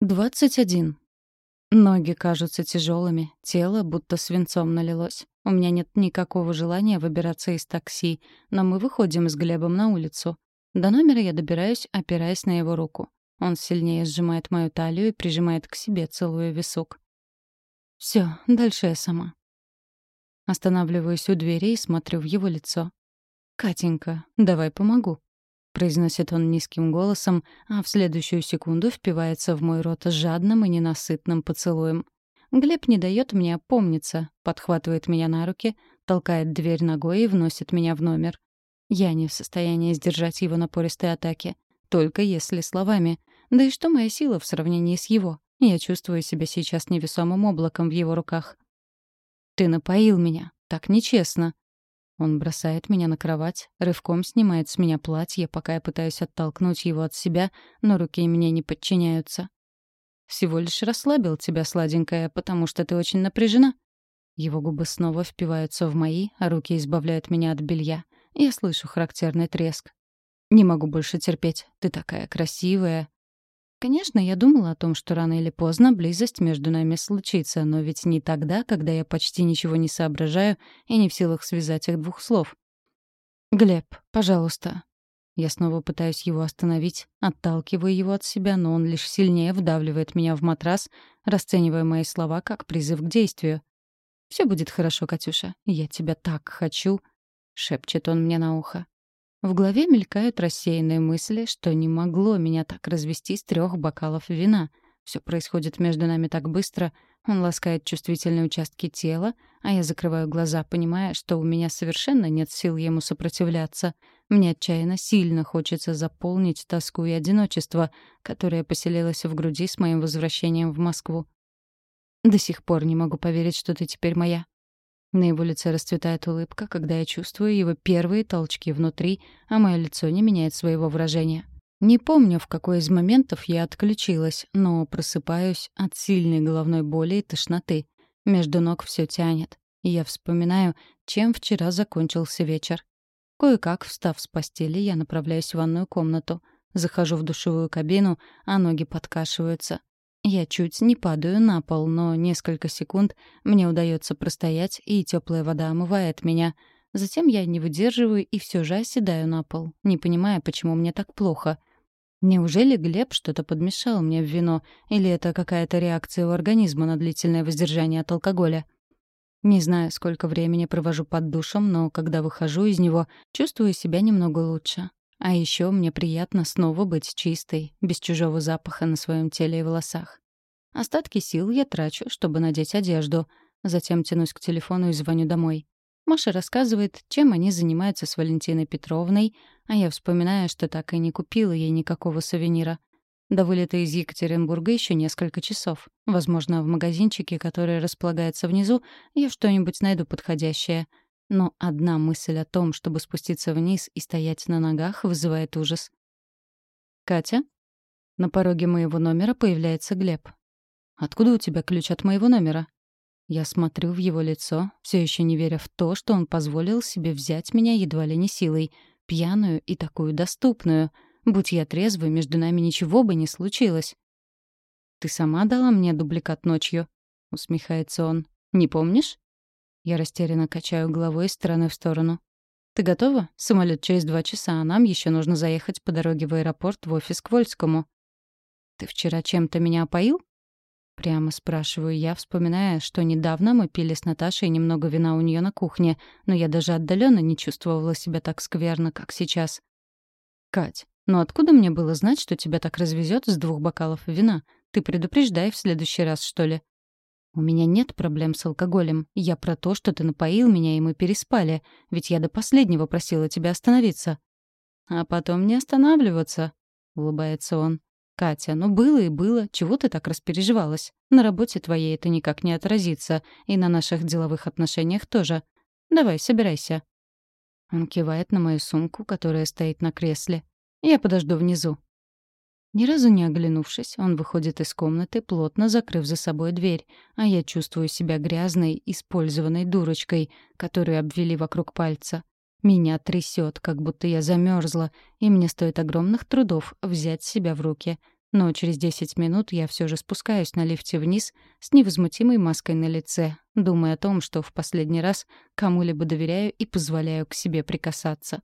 21. Ноги кажутся тяжелыми, тело будто свинцом налилось. У меня нет никакого желания выбираться из такси, но мы выходим с Глебом на улицу. До номера я добираюсь, опираясь на его руку. Он сильнее сжимает мою талию и прижимает к себе, целую висок. Все, дальше я сама. Останавливаюсь у двери и смотрю в его лицо. «Катенька, давай помогу». — произносит он низким голосом, а в следующую секунду впивается в мой рот жадным и ненасытным поцелуем. Глеб не дает мне опомниться, подхватывает меня на руки, толкает дверь ногой и вносит меня в номер. Я не в состоянии сдержать его напористые атаки. Только если словами. Да и что моя сила в сравнении с его? Я чувствую себя сейчас невесомым облаком в его руках. «Ты напоил меня. Так нечестно», он бросает меня на кровать, рывком снимает с меня платье, пока я пытаюсь оттолкнуть его от себя, но руки мне не подчиняются. «Всего лишь расслабил тебя, сладенькая, потому что ты очень напряжена». Его губы снова впиваются в мои, а руки избавляют меня от белья. Я слышу характерный треск. «Не могу больше терпеть. Ты такая красивая, Конечно, я думала о том, что рано или поздно близость между нами случится, но ведь не тогда, когда я почти ничего не соображаю и не в силах связать их двух слов. «Глеб, пожалуйста». Я снова пытаюсь его остановить, отталкиваю его от себя, но он лишь сильнее вдавливает меня в матрас, расценивая мои слова как призыв к действию. «Все будет хорошо, Катюша. Я тебя так хочу», — шепчет он мне на ухо. В голове мелькают рассеянные мысли, что не могло меня так развести с трех бокалов вина. Все происходит между нами так быстро. Он ласкает чувствительные участки тела, а я закрываю глаза, понимая, что у меня совершенно нет сил ему сопротивляться. Мне отчаянно сильно хочется заполнить тоску и одиночество, которое поселилось в груди с моим возвращением в Москву. До сих пор не могу поверить, что ты теперь моя. На его лице расцветает улыбка, когда я чувствую его первые толчки внутри, а мое лицо не меняет своего выражения. Не помню, в какой из моментов я отключилась, но просыпаюсь от сильной головной боли и тошноты. Между ног все тянет. И я вспоминаю, чем вчера закончился вечер. Кое-как, встав с постели, я направляюсь в ванную комнату. Захожу в душевую кабину, а ноги подкашиваются. Я чуть не падаю на пол, но несколько секунд мне удается простоять, и теплая вода омывает меня. Затем я не выдерживаю и все же оседаю на пол, не понимая, почему мне так плохо. Неужели Глеб что-то подмешал мне в вино, или это какая-то реакция у организма на длительное воздержание от алкоголя? Не знаю, сколько времени провожу под душем, но когда выхожу из него, чувствую себя немного лучше. А еще мне приятно снова быть чистой, без чужого запаха на своем теле и волосах. Остатки сил я трачу, чтобы надеть одежду. Затем тянусь к телефону и звоню домой. Маша рассказывает, чем они занимаются с Валентиной Петровной, а я вспоминаю, что так и не купила ей никакого сувенира. До вылета из Екатеринбурга еще несколько часов. Возможно, в магазинчике, который располагается внизу, я что-нибудь найду подходящее — но одна мысль о том, чтобы спуститься вниз и стоять на ногах, вызывает ужас. «Катя?» На пороге моего номера появляется Глеб. «Откуда у тебя ключ от моего номера?» Я смотрю в его лицо, все еще не веря в то, что он позволил себе взять меня едва ли не силой, пьяную и такую доступную. Будь я трезвой, между нами ничего бы не случилось. «Ты сама дала мне дубликат ночью?» — усмехается он. «Не помнишь?» Я растерянно качаю головой из стороны в сторону. «Ты готова? Самолет через два часа, а нам еще нужно заехать по дороге в аэропорт в офис к Вольскому». «Ты вчера чем-то меня опоил?» Прямо спрашиваю я, вспоминая, что недавно мы пили с Наташей немного вина у нее на кухне, но я даже отдаленно не чувствовала себя так скверно, как сейчас. «Кать, ну откуда мне было знать, что тебя так развезет с двух бокалов вина? Ты предупреждай в следующий раз, что ли?» «У меня нет проблем с алкоголем. Я про то, что ты напоил меня, и мы переспали. Ведь я до последнего просила тебя остановиться». «А потом не останавливаться», — улыбается он. «Катя, ну было и было. Чего ты так распереживалась? На работе твоей это никак не отразится. И на наших деловых отношениях тоже. Давай, собирайся». Он кивает на мою сумку, которая стоит на кресле. «Я подожду внизу. Ни разу не оглянувшись, он выходит из комнаты, плотно закрыв за собой дверь, а я чувствую себя грязной, использованной дурочкой, которую обвели вокруг пальца. Меня трясет, как будто я замерзла, и мне стоит огромных трудов взять себя в руки. Но через 10 минут я все же спускаюсь на лифте вниз с невозмутимой маской на лице, думая о том, что в последний раз кому-либо доверяю и позволяю к себе прикасаться.